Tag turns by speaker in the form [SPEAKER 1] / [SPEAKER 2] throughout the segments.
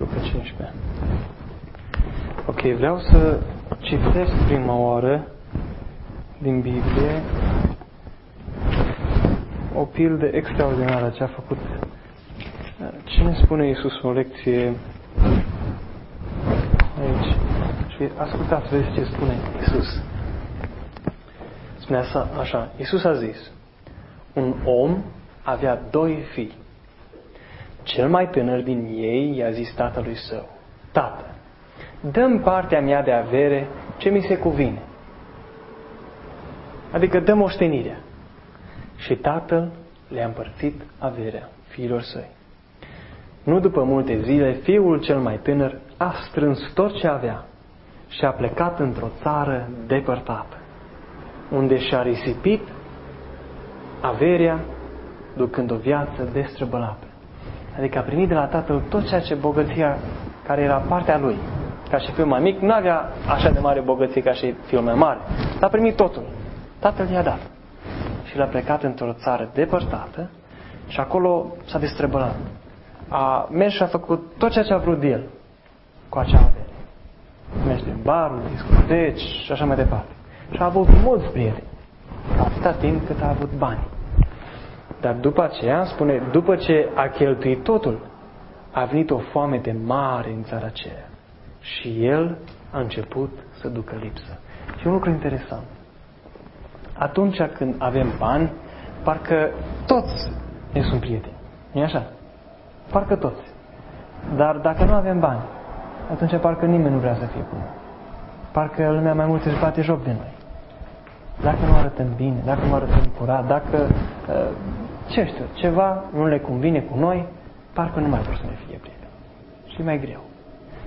[SPEAKER 1] Luca 15. Ok, vreau să citesc prima oară din Biblie o pildă extraordinară ce a făcut. Ce ne spune Iisus o lecție aici? Și ascultați, vezi ce spune Iisus. Spune așa, așa, Iisus a zis, un om avea doi fii. Cel mai tânăr din ei i-a zis tatălui său, Tată, dăm partea mea de avere ce mi se cuvine. Adică dăm oștenirea. Și tatăl le-a împărțit averea fiilor săi. Nu după multe zile, fiul cel mai tânăr a strâns tot ce avea și a plecat într-o țară depărtată, unde și-a risipit averea ducând o viață destrăbălată. Adică a primit de la tatăl tot ceea ce bogăția care era partea lui. Ca și fiul mai mic, nu avea așa de mare bogăție ca și fiul mai mare. L-a primit totul. Tatăl i-a dat. Și l-a plecat într-o țară depărtată și acolo s-a destrăbălat. A mers și a făcut tot ceea ce a vrut el cu acea avere. Merge în barul, discoteci și așa mai departe. Și a avut mulți prieteni. Atâta timp cât a avut bani. Dar după aceea, spune, după ce a cheltuit totul, a venit o foamete mare în țara aceea. Și el a început să ducă lipsă. Și un lucru interesant. Atunci când avem bani, parcă toți ne sunt prieteni. nu așa? Parcă toți. Dar dacă nu avem bani, atunci parcă nimeni nu vrea să fie cu noi. Parcă lumea mai mult își bate joc de noi. Dacă nu arătăm bine, dacă nu arătăm curat, dacă uh, ce știu, ceva nu le convine cu noi, parcă nu mai vor să ne fie prieteni. Și mai greu.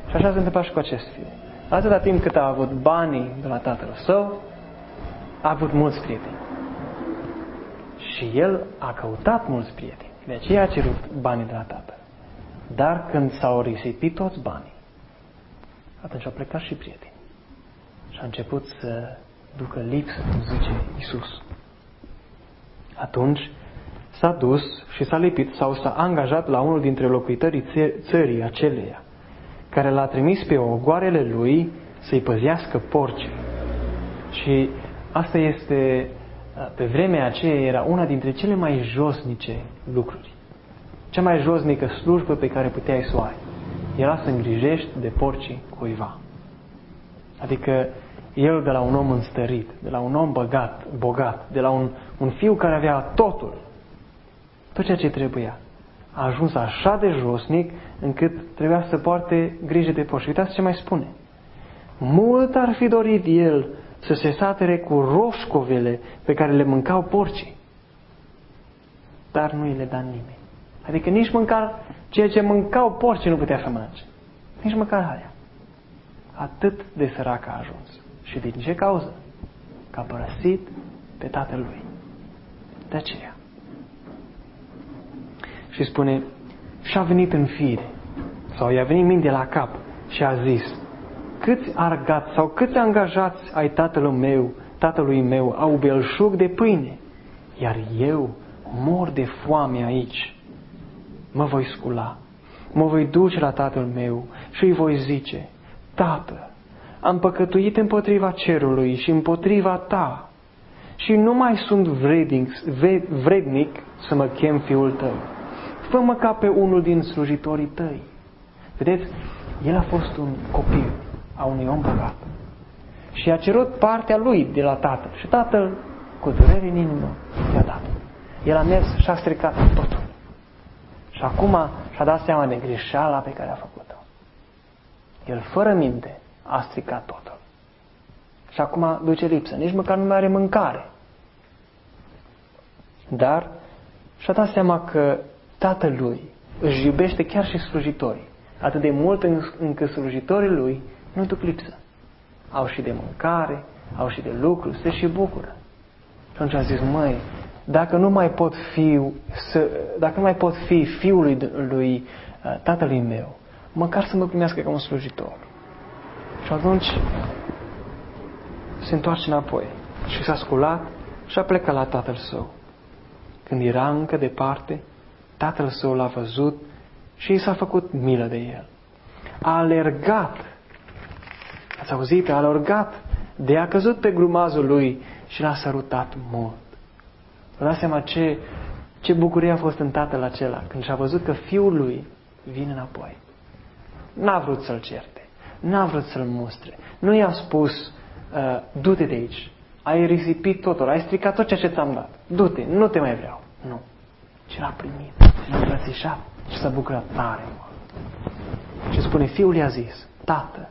[SPEAKER 1] Și așa se întâmplă și cu acest fiu. Atâta timp cât a avut banii de la tatăl său, a avut mulți prieteni. Și el a căutat mulți prieteni. De aceea a cerut banii de la tatăl. Dar când s-au risipit toți banii, atunci au plecat și prieteni. Și a început să ducă lipsă, cum zice Isus. Atunci s-a dus și s-a lipit sau s-a angajat la unul dintre locuitorii țării aceleia, care l-a trimis pe ogoarele lui să-i păzească porci. Și asta este, pe vremea aceea, era una dintre cele mai josnice lucruri. Cea mai josnică slujbă pe care puteai să o ai era să îngrijești de porcii cuiva. Adică el de la un om înstărit, de la un om băgat, bogat, de la un, un fiu care avea totul, tot ceea ce trebuia. A ajuns așa de josnic încât trebuia să poarte grijă de porci. Uitați ce mai spune. Mult ar fi dorit el să se satere cu roșcovele pe care le mâncau porcii. Dar nu îi le da nimeni. Adică nici măcar ceea ce mâncau porcii nu putea să mănânce. Nici măcar aia. Atât de sărac a ajuns. Și din ce cauză? Că a părăsit pe tatăl lui. De aceea și spune, și-a venit în fire, sau i-a venit minte la cap și a zis, câți argați sau câți angajați ai tatălui meu, tatălui meu au belșug de pâine, iar eu mor de foame aici. Mă voi scula, mă voi duce la tatăl meu și îi voi zice, Tată, am păcătuit împotriva cerului și împotriva ta și nu mai sunt vrednic, vrednic să mă chem fiul tău fă-mă ca pe unul din slujitorii tăi. Vedeți, el a fost un copil a unui om bogat. Și a cerut partea lui de la tatăl. Și tatăl, cu durere în inimă, i-a dat. El a mers și a stricat totul. Și acum și-a dat seama de greșeala pe care a făcut-o. El, fără minte, a stricat totul. Și acum duce lipsă. Nici măcar nu mai are mâncare. Dar și-a dat seama că Tatălui își iubește chiar și slujitorii. Atât de mult încât slujitorii lui nu duc lipsă. Au și de mâncare, au și de lucru, se și bucură. Și atunci a zis, măi, dacă nu mai pot fi, să, dacă nu mai pot fi fiul lui, lui uh, tatălui meu, măcar să mă primească ca un slujitor. Și atunci se întoarce înapoi și s-a sculat și a plecat la tatăl său. Când era încă departe, tatăl său l-a văzut și i s-a făcut milă de el. a alergat. Ați auzit? A alergat. De a căzut pe grumazul lui și l-a sărutat mult. Vă dați seama ce, ce bucurie a fost în tatăl acela când și-a văzut că fiul lui vine înapoi. N-a vrut să-l certe, n-a vrut să-l mustre, nu i-a spus, uh, du-te de aici, ai risipit totul, ai stricat tot ceea ce ți-am dat, du-te, nu te mai vreau. Nu. Și l-a primit, și l-a îmbrățișat și s-a bucurat tare mult. Și spune, fiul i-a zis, tată,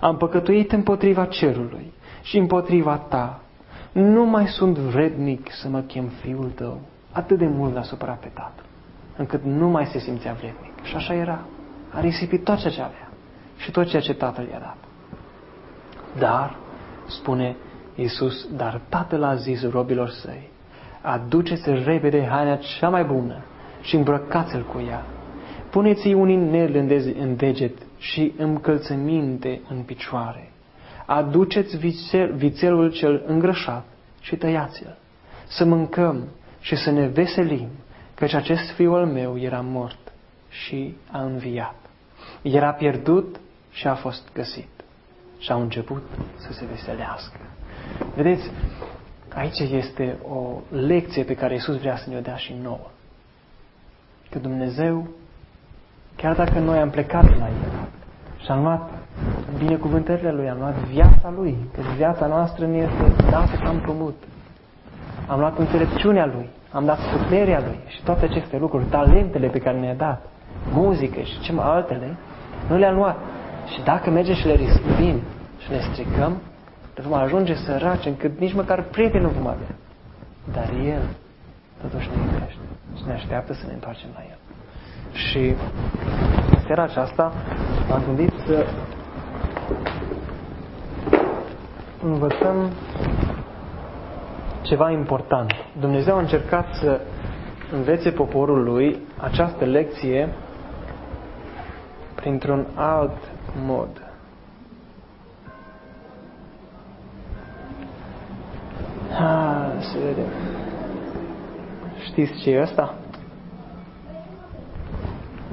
[SPEAKER 1] am păcătuit împotriva cerului și împotriva ta. Nu mai sunt vrednic să mă chem fiul tău. Atât de mult l-a supărat pe tatăl, încât nu mai se simțea vrednic. Și așa era. A risipit tot ceea ce avea și tot ceea ce tatăl i-a dat. Dar, spune Iisus, dar tatăl a zis robilor săi, aduceți repede haina cea mai bună și îmbrăcați-l cu ea. Puneți-i un inel în deget și încălțăminte în picioare. Aduceți vițel, vițelul cel îngrășat și tăiați-l. Să mâncăm și să ne veselim, căci acest fiul al meu era mort și a înviat. Era pierdut și a fost găsit. Și au început să se veselească. Vedeți, aici este o lecție pe care Iisus vrea să ne-o dea și nouă. Că Dumnezeu, chiar dacă noi am plecat la El și am luat binecuvântările Lui, am luat viața Lui, că viața noastră ne este dată ca împrumut. Am luat înțelepciunea Lui, am dat puterea Lui și toate aceste lucruri, talentele pe care ne-a dat, muzică și ce mai altele, nu le-am luat. Și dacă mergem și le risipim și le stricăm, vom ajunge săraci încât nici măcar prieteni nu vom avea. Dar El totuși ne iubește și ne așteaptă să ne întoarcem la El. Și în seara aceasta am gândit să învățăm ceva important. Dumnezeu a încercat să învețe poporul lui această lecție printr-un alt mod. Să vedem. Știți ce e ăsta?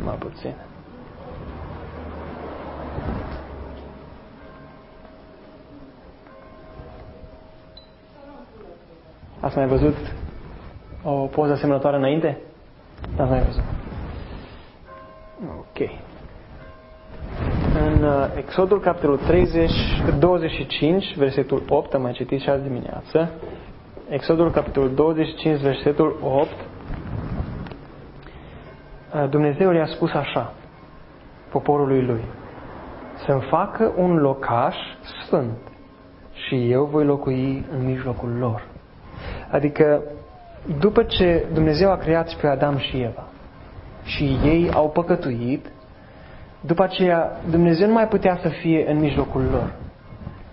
[SPEAKER 1] Mai puțin. Ați mai văzut o poză asemănătoare înainte? Ați mai văzut. Ok. În uh, Exodul capitolul 30, 25, versetul 8, am mai citit și azi dimineață. Exodul capitolul 25, versetul 8. Uh, Dumnezeu i-a spus așa poporului lui. Să-mi facă un locaș sfânt și eu voi locui în mijlocul lor. Adică, după ce Dumnezeu a creat pe Adam și Eva și ei au păcătuit, după aceea Dumnezeu nu mai putea să fie în mijlocul lor.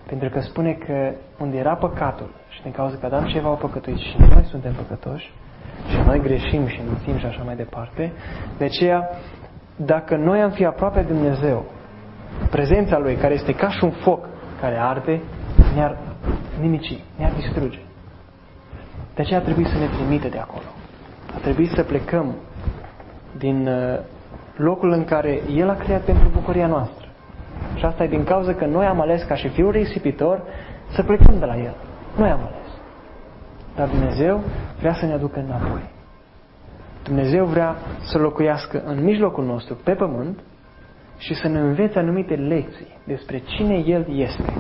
[SPEAKER 1] Pentru că spune că unde era păcatul și din cauza că Adam și Eva au păcătuit și noi suntem păcătoși și noi greșim și mințim și așa mai departe, de aceea, dacă noi am fi aproape de Dumnezeu, prezența Lui, care este ca și un foc care arde, ne-ar nimici, ne-ar distruge. De aceea a trebuit să ne trimite de acolo. A trebuit să plecăm din uh, locul în care El a creat pentru bucuria noastră. Și asta e din cauza că noi am ales ca și fiul risipitor să plecăm de la El. Noi am ales. Dar Dumnezeu vrea să ne aducă înapoi. Dumnezeu vrea să locuiască în mijlocul nostru, pe pământ, și să ne învețe anumite lecții despre cine El este.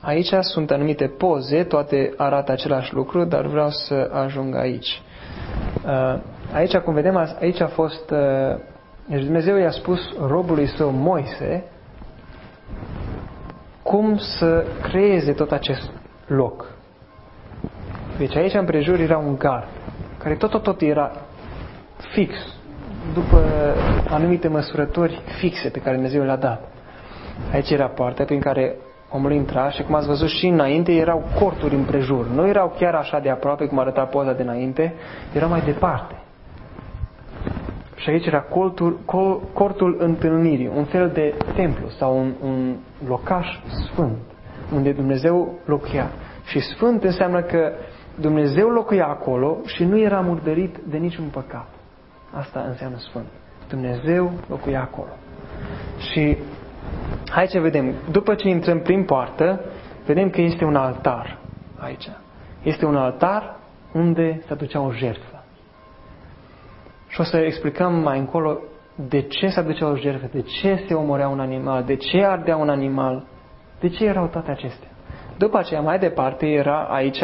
[SPEAKER 1] Aici sunt anumite poze, toate arată același lucru, dar vreau să ajung aici. Uh, aici, cum vedem, aici a fost... Uh, deci Dumnezeu i-a spus robului său Moise cum să creeze tot acest loc. Deci aici împrejur era un gard, care tot, tot, tot era fix, după anumite măsurători fixe pe care Dumnezeu le-a dat. Aici era poarta prin care omul intra și cum ați văzut și înainte erau corturi împrejur. Nu erau chiar așa de aproape cum arăta poza de înainte, erau mai departe. Și aici era cortul, cortul întâlnirii, un fel de templu sau un, un locaș sfânt, unde Dumnezeu locuia. Și sfânt înseamnă că Dumnezeu locuia acolo și nu era murdărit de niciun păcat. asta înseamnă sfânt. Dumnezeu locuia acolo. Și hai ce vedem. După ce intrăm prin poartă, vedem că este un altar aici. Este un altar unde se aducea o jertfă. Și o să explicăm mai încolo de ce se aducea o jertfă, de ce se omorea un animal, de ce ardea un animal, de ce erau toate acestea. După aceea, mai departe, era aici,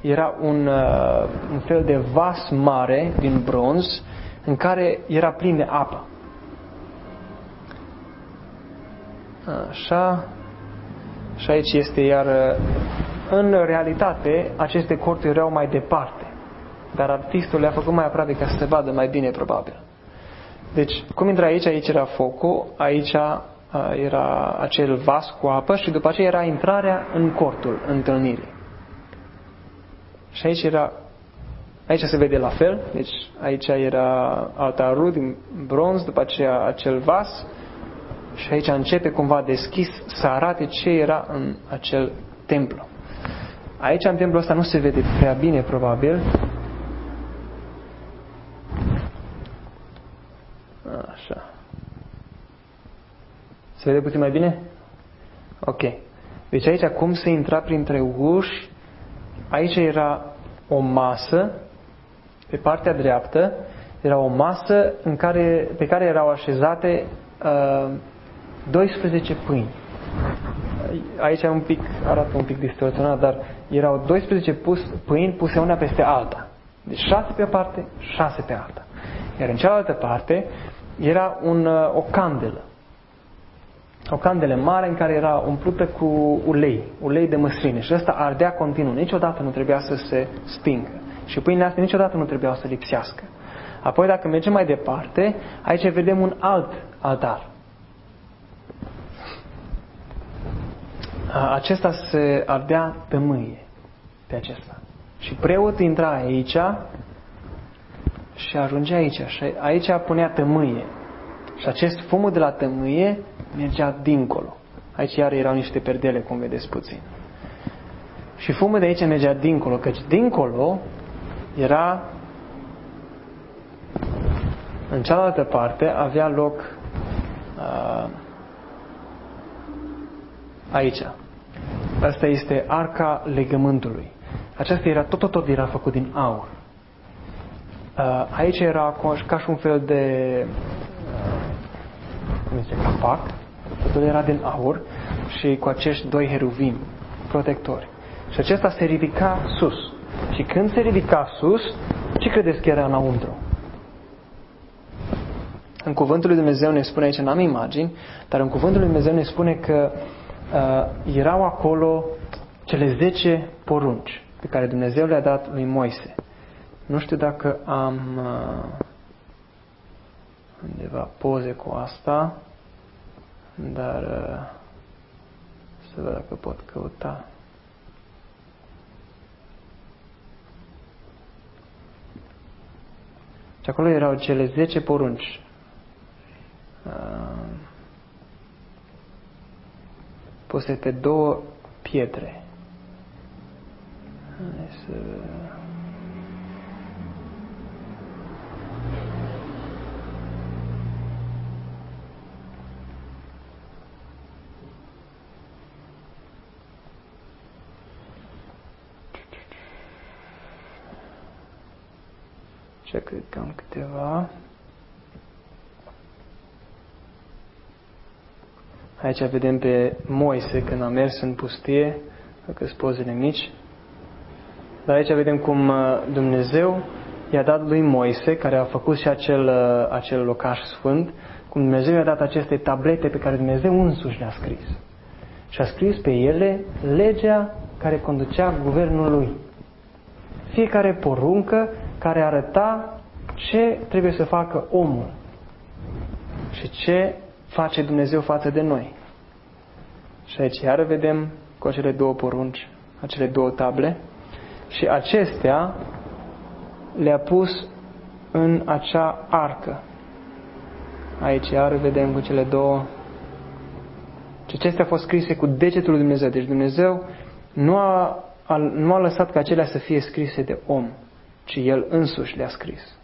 [SPEAKER 1] era un, uh, un fel de vas mare din bronz în care era plin de apă. Așa. Și aici este iar uh, în realitate aceste corturi erau mai departe. Dar artistul le-a făcut mai aproape ca să se vadă mai bine probabil. Deci, cum intra aici, aici era focul, aici uh, era acel vas cu apă și după aceea era intrarea în cortul întâlnirii. Și aici era Aici se vede la fel, deci aici era altarul din bronz, după aceea acel vas și aici începe cumva deschis să arate ce era în acel templu. Aici în templul ăsta nu se vede prea bine probabil. Așa. Se vede puțin mai bine? Ok. Deci aici cum se intra printre uși, aici era o masă pe partea dreaptă era o masă în care, pe care erau așezate uh, 12 pâini. Aici un pic, arată un pic distorsionat, dar erau 12 pus, pâini puse una peste alta. Deci 6 pe o parte, 6 pe alta. Iar în cealaltă parte era un, uh, o candelă. O candelă mare în care era umplută cu ulei, ulei de măsline. Și ăsta ardea continuu. Niciodată nu trebuia să se stingă. Și pâinile astea niciodată nu trebuiau să lipsească. Apoi, dacă mergem mai departe, aici vedem un alt altar. Acesta se ardea tămâie pe acesta. Și preotul intra aici și ajungea aici. Și aici punea tămâie. Și acest fumul de la tămâie mergea dincolo. Aici iar erau niște perdele, cum vedeți puțin. Și fumul de aici mergea dincolo, căci dincolo era în cealaltă parte avea loc uh, aici. Asta este arca legământului. Aceasta era, tot, tot, tot era făcut din aur. Uh, aici era ca și un fel de uh, cum zice, capac. Totul era din aur și cu acești doi heruvimi protectori. Și acesta se ridica sus. Și când se ridica sus, ce credeți că era înăuntru? În cuvântul lui Dumnezeu ne spune aici, n-am imagini, dar în cuvântul lui Dumnezeu ne spune că uh, erau acolo cele 10 porunci pe care Dumnezeu le-a dat lui Moise. Nu știu dacă am uh, undeva poze cu asta, dar uh, să văd dacă pot căuta. Și acolo erau cele 10 porunci. Uh, puse pe două pietre. Hai să... cred că am câteva. Aici vedem pe Moise când a mers în pustie, dacă pozele mici. Dar aici vedem cum uh, Dumnezeu i-a dat lui Moise, care a făcut și acel, uh, acel locaș sfânt, cum Dumnezeu i-a dat aceste tablete pe care Dumnezeu însuși le-a scris. Și a scris pe ele legea care conducea guvernul lui. Fiecare poruncă care arăta ce trebuie să facă omul și ce face Dumnezeu față de noi. Și aici iară vedem cu acele două porunci, acele două table și acestea le-a pus în acea arcă. Aici iară vedem cu cele două și acestea au fost scrise cu degetul lui Dumnezeu. Deci Dumnezeu nu a, a, nu a lăsat ca acelea să fie scrise de om, ci El însuși le-a scris.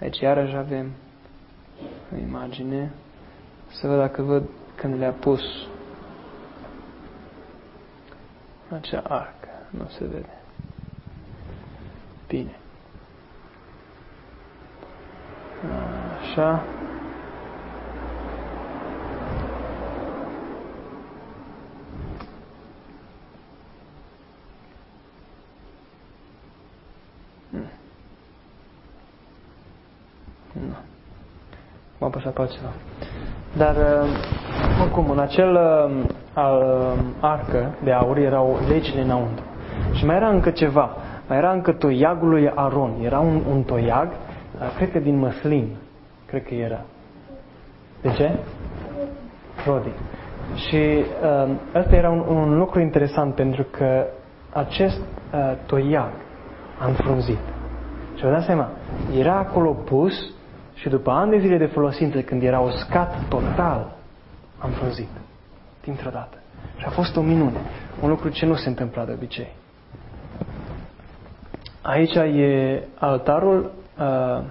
[SPEAKER 1] Aici iarăși avem o imagine. Să văd dacă văd când le-a pus acea arcă. Nu se vede. Bine. Așa. M-a apăsat pe altceva. Dar, uh, oricum, în acel uh, al, uh, arcă de aur erau legile înăuntru. Și mai era încă ceva. Mai era încă toiagul lui Aron. Era un, un toiag, cred că din măslin. Cred că era. De ce? Rodi. Și uh, ăsta era un, un lucru interesant pentru că acest uh, toiag a înfrunzit. Și vă dați seama, era acolo pus și după ani de zile de folosință, când era uscat total, am frunzit. Dintr-o dată. Și a fost o minune. Un lucru ce nu se întâmpla de obicei. Aici e altarul, uh,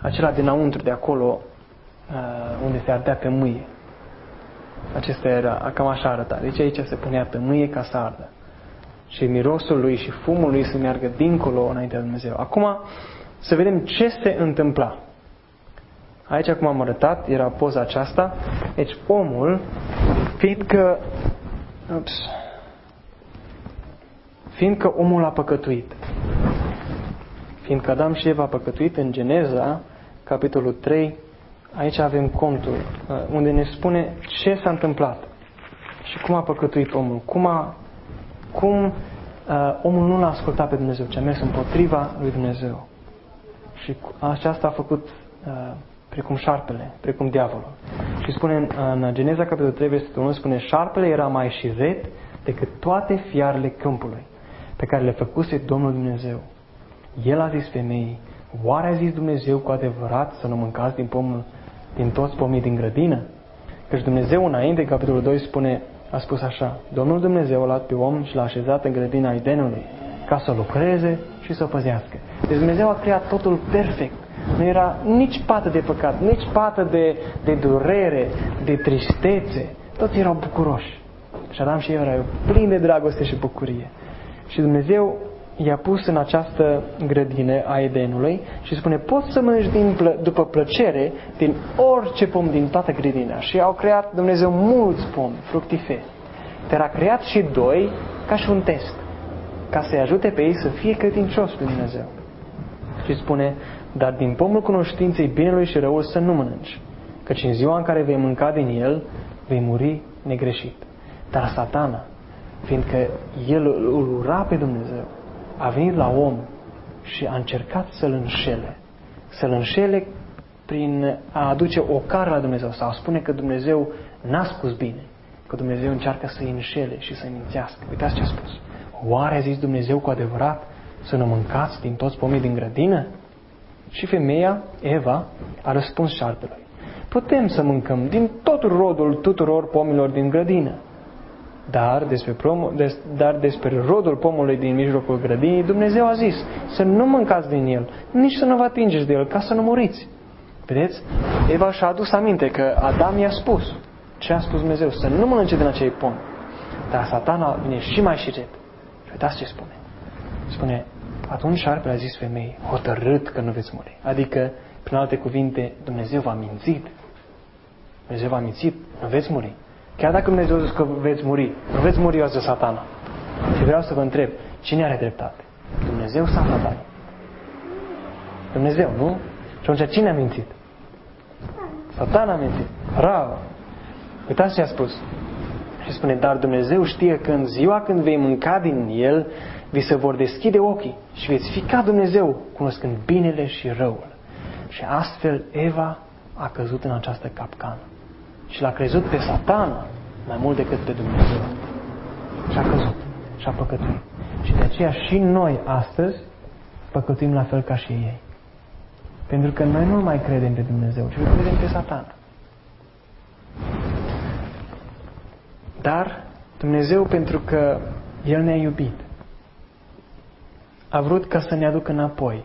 [SPEAKER 1] acela dinăuntru de acolo, uh, unde se ardea pe mâie. Acesta era, cam așa arăta. Deci aici se punea pe mâie ca să ardă. Și mirosul lui și fumul lui să meargă dincolo înaintea lui Dumnezeu. Acum să vedem ce se întâmpla. Aici, cum am arătat, era poza aceasta. Deci omul, fiindcă, ups, fiindcă omul a păcătuit, fiindcă Adam și Eva a păcătuit în Geneza, capitolul 3, aici avem contul, uh, unde ne spune ce s-a întâmplat și cum a păcătuit omul, cum, a, cum uh, omul nu l-a ascultat pe Dumnezeu, ci a mers împotriva lui Dumnezeu. Și aceasta a făcut uh, precum șarpele, precum diavolul. Și spune în, în Geneza capitolul 3, versetul 1, spune șarpele era mai șiret decât toate fiarele câmpului pe care le făcuse Domnul Dumnezeu. El a zis femeii, oare a zis Dumnezeu cu adevărat să nu mâncați din pomul, din toți pomii din grădină? Căci Dumnezeu înainte, capitolul 2 spune, a spus așa, Domnul Dumnezeu a luat pe om și l-a așezat în grădina Edenului ca să lucreze și să o păzească. Deci Dumnezeu a creat totul perfect. Nu era nici pată de păcat, nici pată de, de durere, de tristețe. Toți erau bucuroși. Și Adam și Eva erau plini de dragoste și bucurie. Și Dumnezeu i-a pus în această grădină a Edenului și spune, poți să mănânci din plă- după plăcere din orice pom din toată grădina. Și au creat Dumnezeu mulți pomi fructiferi. Dar a creat și doi ca și un test, ca să-i ajute pe ei să fie credincioși lui Dumnezeu. Și spune, dar din pomul cunoștinței binelui și răul să nu mănânci, căci în ziua în care vei mânca din el, vei muri negreșit. Dar satana, fiindcă el îl ura pe Dumnezeu, a venit la om și a încercat să-l înșele. Să-l înșele prin a aduce o cară la Dumnezeu sau a spune că Dumnezeu n-a spus bine, că Dumnezeu încearcă să-i înșele și să-i mințească. Uitați ce a spus. Oare a zis Dumnezeu cu adevărat să nu mâncați din toți pomii din grădină? Și femeia, Eva, a răspuns șarpelui. Putem să mâncăm din tot rodul tuturor pomilor din grădină. Dar despre, promo, des, dar despre rodul pomului din mijlocul grădinii, Dumnezeu a zis să nu mâncați din el, nici să nu vă atingeți de el, ca să nu muriți. Vedeți? Eva și-a adus aminte că Adam i-a spus ce a spus Dumnezeu, să nu mănânce din acei pomi. Dar satana vine și mai șiret. Și uitați ce spune. Spune, atunci șarpele a zis femeii, hotărât că nu veți muri. Adică, prin alte cuvinte, Dumnezeu v-a mințit. Dumnezeu v-a mințit, nu veți muri. Chiar dacă Dumnezeu zice că veți muri, nu veți muri eu de satana. Și vreau să vă întreb, cine are dreptate? Dumnezeu sau satana? Dumnezeu, nu? Și atunci cine a mințit? Satana a mințit. Bravo! Uitați ce a spus. Și spune, dar Dumnezeu știe că în ziua când vei mânca din el, vi se vor deschide ochii și veți fi ca Dumnezeu, cunoscând binele și răul. Și astfel Eva a căzut în această capcană. Și l-a crezut pe satana mai mult decât pe Dumnezeu. Și a căzut. Și a păcătuit. Și de aceea și noi astăzi păcătuim la fel ca și ei. Pentru că noi nu mai credem pe Dumnezeu, ci credem pe satana. Dar Dumnezeu, pentru că El ne-a iubit, a vrut ca să ne aducă înapoi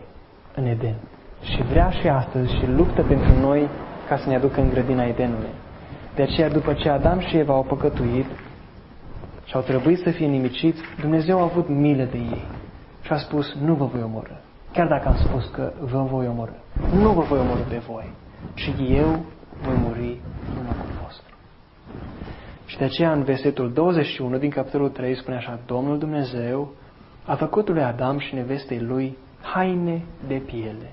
[SPEAKER 1] în Eden. și vrea și astăzi și luptă pentru noi ca să ne aducă în grădina Edenului. De aceea, după ce Adam și Eva au păcătuit și au trebuit să fie nimiciți, Dumnezeu a avut milă de ei și a spus, nu vă voi omorâ. Chiar dacă am spus că vă voi omorâ. Nu vă voi omorâ pe voi, ci eu voi muri în locul vostru. Și de aceea în versetul 21 din capitolul 3 spune așa, Domnul Dumnezeu a făcut lui Adam și nevestei lui haine de piele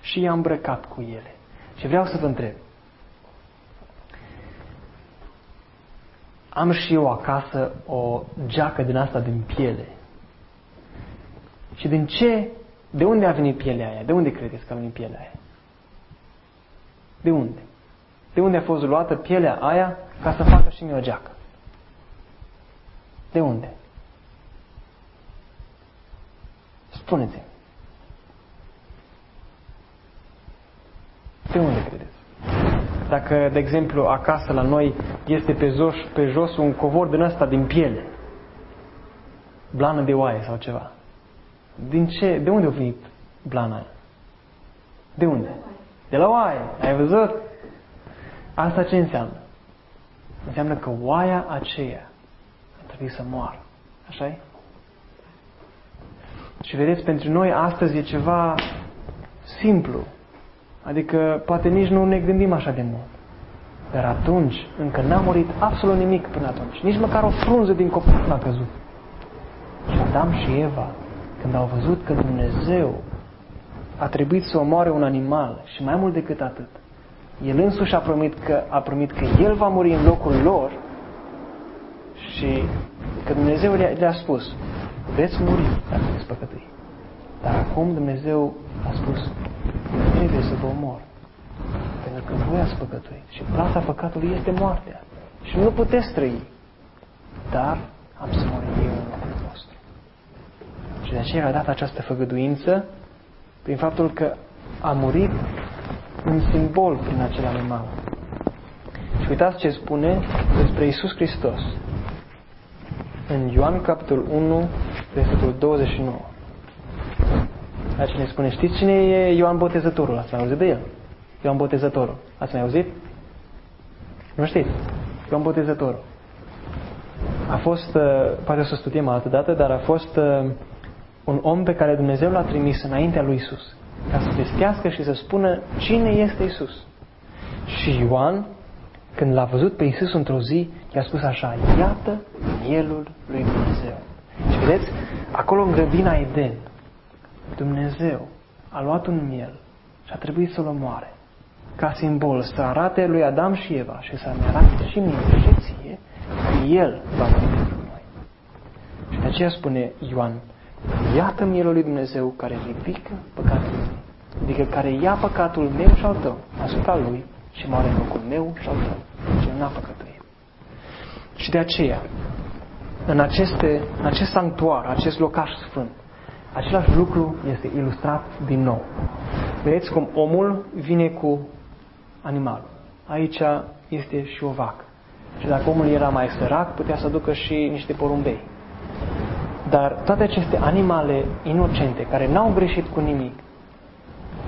[SPEAKER 1] și i-a îmbrăcat cu ele. Și vreau să vă întreb, am și eu acasă o geacă din asta din piele. Și din ce, de unde a venit pielea aia? De unde credeți că a venit pielea aia? De unde? De unde a fost luată pielea aia ca să facă și mie o geacă? De unde? Spuneți-mi. De unde credeți? Dacă, de exemplu, acasă la noi este pe jos, pe jos un covor din ăsta din piele, blană de oaie sau ceva, din ce, de unde a venit blana aia? De unde? De la oaie. Ai văzut? Asta ce înseamnă? Înseamnă că oaia aceea a trebuit să moară. așa e? Și vedeți, pentru noi astăzi e ceva simplu. Adică poate nici nu ne gândim așa de mult. Dar atunci încă n-a murit absolut nimic până atunci. Nici măcar o frunză din copac n-a căzut. Și Adam și Eva, când au văzut că Dumnezeu a trebuit să omoare un animal și mai mult decât atât, el însuși a promit că, a promit că el va muri în locul lor și că Dumnezeu le-a, le spus, veți muri dacă veți păcătui. Dar acum Dumnezeu a spus, trebuie să vă omor. Pentru că voi ați păcătuit. Și plata păcatului este moartea. Și nu puteți trăi. Dar am să mor eu în locul vostru. Și de aceea a dat această făgăduință prin faptul că a murit un simbol prin acel animal. Și uitați ce spune despre Isus Hristos. În Ioan capitolul 1, versetul 29. La cine spune, știți cine e Ioan Botezătorul? Ați mai auzit de el? Ioan Botezătorul. Ați mai auzit? Nu știți? Ioan Botezătorul. A fost, uh, poate o să studiem altă dată, dar a fost uh, un om pe care Dumnezeu l-a trimis înaintea lui Isus ca să vestească și să spună cine este Isus. Și Ioan, când l-a văzut pe Isus într-o zi, i-a spus așa, iată mielul lui Dumnezeu. Și vedeți, acolo în grădina Eden, Dumnezeu a luat un miel și a trebuit să-l omoare ca simbol, să arate lui Adam și Eva și să-mi arate și mie și ție că El va muri pentru noi. Și de aceea spune Ioan, iată mielul lui Dumnezeu care ridică păcatul lui, adică care ia păcatul meu și al tău asupra lui și moare în locul meu și al tău. Și deci n-a păcătuit. Și de aceea, în, aceste, în acest sanctuar, acest locaș sfânt, Același lucru este ilustrat din nou. Vedeți cum omul vine cu animalul. Aici este și o vacă. Și dacă omul era mai sărac, putea să ducă și niște porumbei. Dar toate aceste animale inocente, care n-au greșit cu nimic,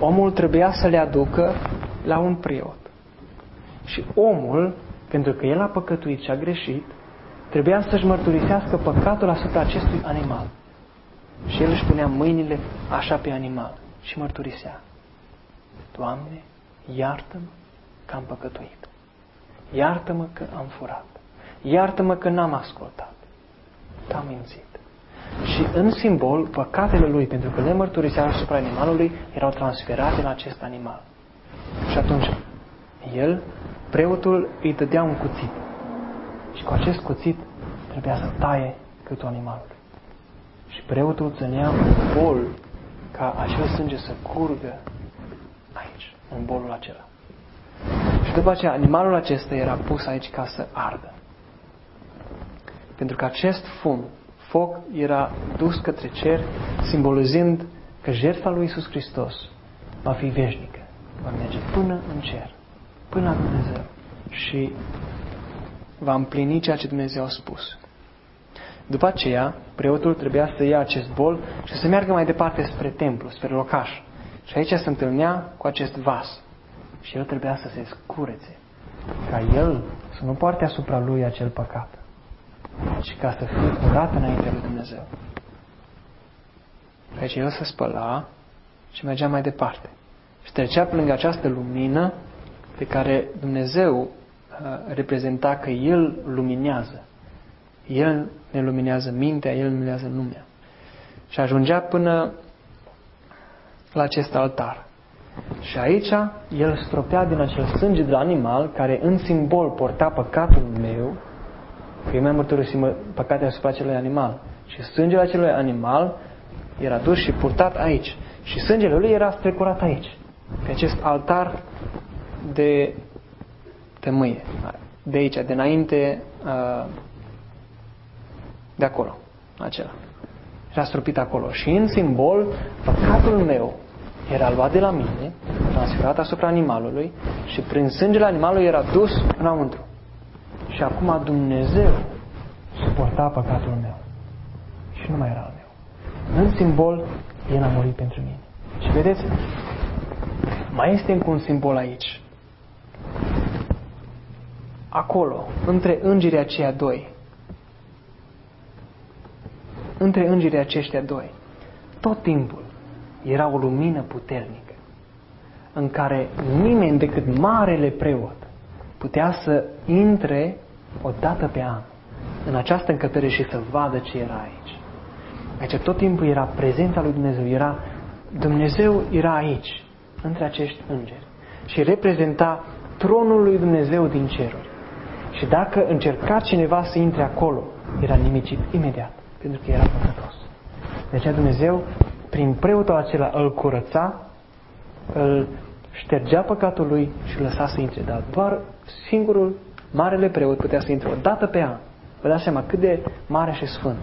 [SPEAKER 1] omul trebuia să le aducă la un preot. Și omul, pentru că el a păcătuit și a greșit, trebuia să-și mărturisească păcatul asupra acestui animal. Și el își punea mâinile așa pe animal și mărturisea. Doamne, iartă-mă că am păcătuit. Iartă-mă că am furat. Iartă-mă că n-am ascultat. Că am mințit. Și în simbol, păcatele lui, pentru că le mărturisea asupra animalului, erau transferate la acest animal. Și atunci, el, preotul, îi dădea un cuțit. Și cu acest cuțit trebuia să taie câtul animalul. Și preotul ținea un bol ca acel sânge să curgă aici, în bolul acela. Și după aceea, animalul acesta era pus aici ca să ardă. Pentru că acest fum, foc, era dus către cer, simbolizând că jertfa lui Isus Hristos va fi veșnică, va merge până în cer, până la Dumnezeu și va împlini ceea ce Dumnezeu a spus. După aceea, preotul trebuia să ia acest bol și să meargă mai departe spre templu, spre locaș, Și aici se întâlnea cu acest vas. Și el trebuia să se scurețe. Ca el să nu poarte asupra lui acel păcat. Și ca să fie curat înainte lui Dumnezeu. Și aici el se spăla și mergea mai departe. Și trecea pe lângă această lumină pe care Dumnezeu uh, reprezenta că El luminează. El ne luminează mintea, El luminează lumea. Și ajungea până la acest altar. Și aici el stropea din acel sânge de la animal care în simbol porta păcatul meu, că eu mi-am mărturisit păcatele asupra acelui animal. Și sângele acelui animal era dus și purtat aici. Și sângele lui era strecurat aici, pe acest altar de tămâie, de aici, de înainte, de acolo, acela. Era stropit acolo. Și în simbol, păcatul meu era luat de la mine, transferat asupra animalului și prin sângele animalului era dus înăuntru. Și acum Dumnezeu suporta păcatul meu. Și nu mai era al meu. În simbol, El a murit pentru mine. Și vedeți, mai este încă un simbol aici. Acolo, între îngerii aceia doi, între îngerii aceștia doi, tot timpul era o lumină puternică în care nimeni decât marele preot putea să intre o dată pe an în această încăpere și să vadă ce era aici. Aici tot timpul era prezența lui Dumnezeu, era Dumnezeu era aici, între acești îngeri și reprezenta tronul lui Dumnezeu din ceruri. Și dacă încerca cineva să intre acolo, era nimicit imediat, pentru că era păcătos. De aceea Dumnezeu prin preotul acela îl curăța, îl ștergea păcatul lui și îl lăsa să intre. Dar doar singurul marele preot putea să intre o dată pe an. Vă dați seama cât de mare și sfânt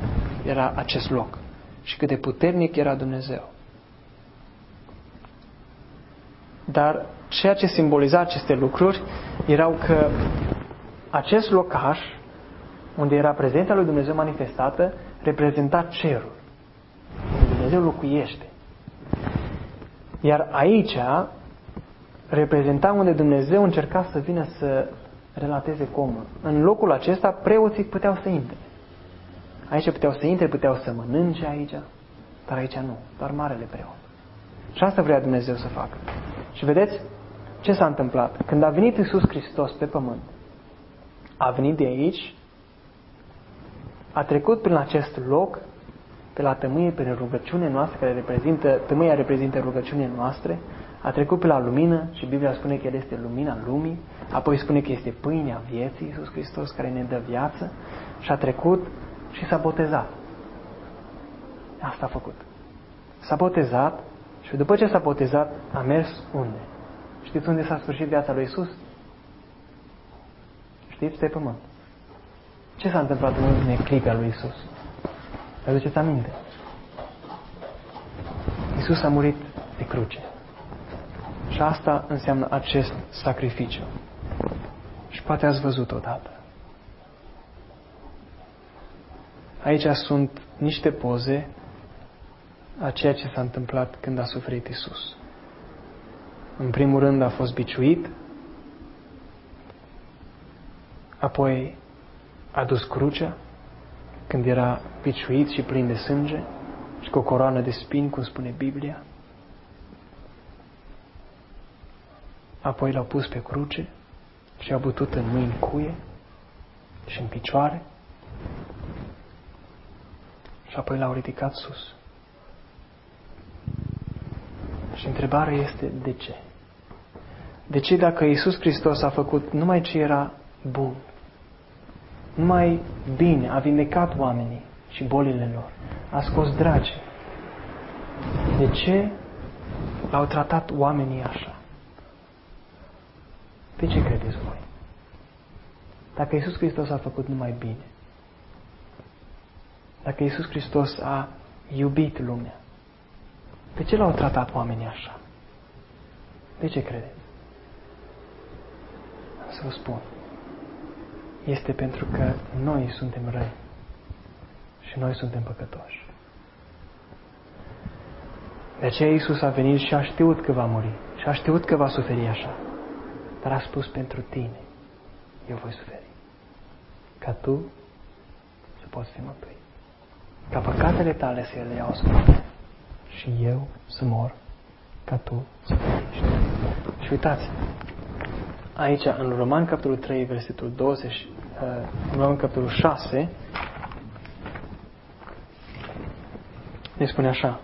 [SPEAKER 1] era acest loc și cât de puternic era Dumnezeu. Dar ceea ce simboliza aceste lucruri erau că acest locaș, unde era prezența lui Dumnezeu manifestată, reprezenta cerul. Dumnezeu locuiește. Iar aici reprezenta unde Dumnezeu încerca să vină să relateze comun. În locul acesta preoții puteau să intre. Aici puteau să intre, puteau să mănânce aici, dar aici nu, doar marele preot. Și asta vrea Dumnezeu să facă. Și vedeți ce s-a întâmplat? Când a venit Isus Hristos pe pământ, a venit de aici, a trecut prin acest loc pe la tămâie, pe rugăciune noastră, care reprezintă, tămâia reprezintă rugăciune noastre, a trecut pe la lumină și Biblia spune că El este lumina lumii, apoi spune că este pâinea vieții, Iisus Hristos, care ne dă viață și a trecut și s-a botezat. Asta a făcut. S-a botezat și după ce s-a botezat a mers unde? Știți unde s-a sfârșit viața lui Isus? Știți? Pe pământ. Ce s-a întâmplat în ultimele clipe a lui Isus? Vă aduceți aminte? Isus a murit pe cruce. Și asta înseamnă acest sacrificiu. Și poate ați văzut odată. Aici sunt niște poze a ceea ce s-a întâmplat când a suferit Isus. În primul rând a fost biciuit, apoi a dus crucea, când era piciuit și plin de sânge și cu o coroană de spini, cum spune Biblia. Apoi l-au pus pe cruce și au bătut în mâini cuie și în picioare și apoi l-au ridicat sus. Și întrebarea este de ce? De ce dacă Iisus Hristos a făcut numai ce era bun, numai bine, a vindecat oamenii și bolile lor, a scos dragi. De ce l-au tratat oamenii așa? De ce credeți voi? Dacă Iisus Hristos a făcut numai bine, dacă Iisus Hristos a iubit lumea, de ce l-au tratat oamenii așa? De ce credeți? Să vă spun este pentru că noi suntem răi și noi suntem păcătoși. De aceea Iisus a venit și a știut că va muri și a știut că va suferi așa. Dar a spus pentru tine, eu voi suferi. Ca tu să poți fi mântuit. Ca păcatele tale să le iau asupra și eu să mor ca tu să trăiești. Și uitați, aici în Roman capitolul 3, versetul 20, uh, în Roman capitolul 6, ne spune așa,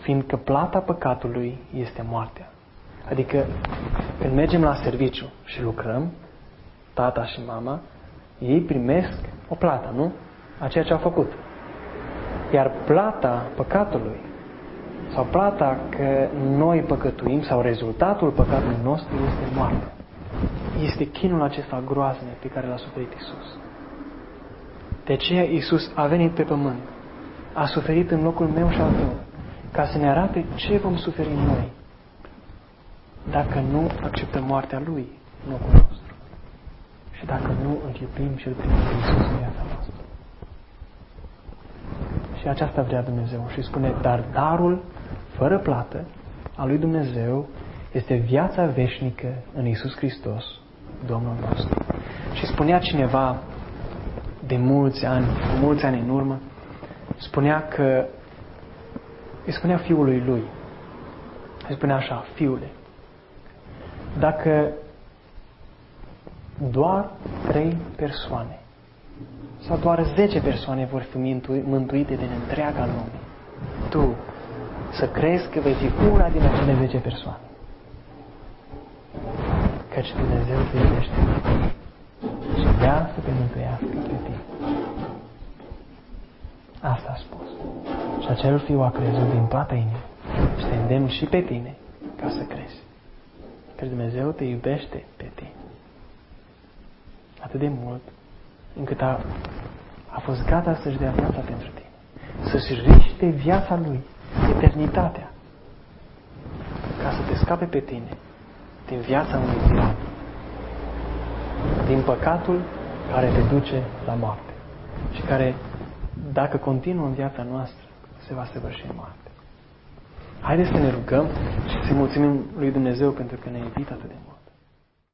[SPEAKER 1] fiindcă plata păcatului este moartea. Adică când mergem la serviciu și lucrăm, tata și mama, ei primesc o plată, nu? A ceea ce au făcut. Iar plata păcatului sau plata că noi păcătuim sau rezultatul păcatului nostru este moartea. Este chinul acesta groaznic pe care l-a suferit Isus. De aceea Isus a venit pe pământ, a suferit în locul meu și al tău, ca să ne arate ce vom suferi noi dacă nu acceptăm moartea Lui în locul nostru și dacă nu îl iubim și îl primim pe Iisus în viața noastră. Și aceasta vrea Dumnezeu și spune, dar darul fără plată a lui Dumnezeu este viața veșnică în Isus Hristos, Domnul nostru. Și spunea cineva de mulți ani, mulți ani în urmă, spunea că îi spunea fiului lui, îi spunea așa, fiule, dacă doar trei persoane sau doar zece persoane vor fi mântuite din întreaga lume, tu să crezi că vei fi una din acele zece persoane. Căci Dumnezeu te iubește și vrea să te mântuiască pe tine. Asta a spus. Și acel fiu a crezut din toată inima și te îndemn și pe tine ca să crezi. Că Dumnezeu te iubește pe tine. Atât de mult încât a, a fost gata să-și dea viața pentru tine. Să-și riște viața Lui, eternitatea, ca să te scape pe tine din viața unui tiran, din păcatul care te duce la moarte și care, dacă continuă în viața noastră, se va săvârși în moarte. Haideți să ne rugăm și să mulțumim lui Dumnezeu pentru că ne iubit atât de mult.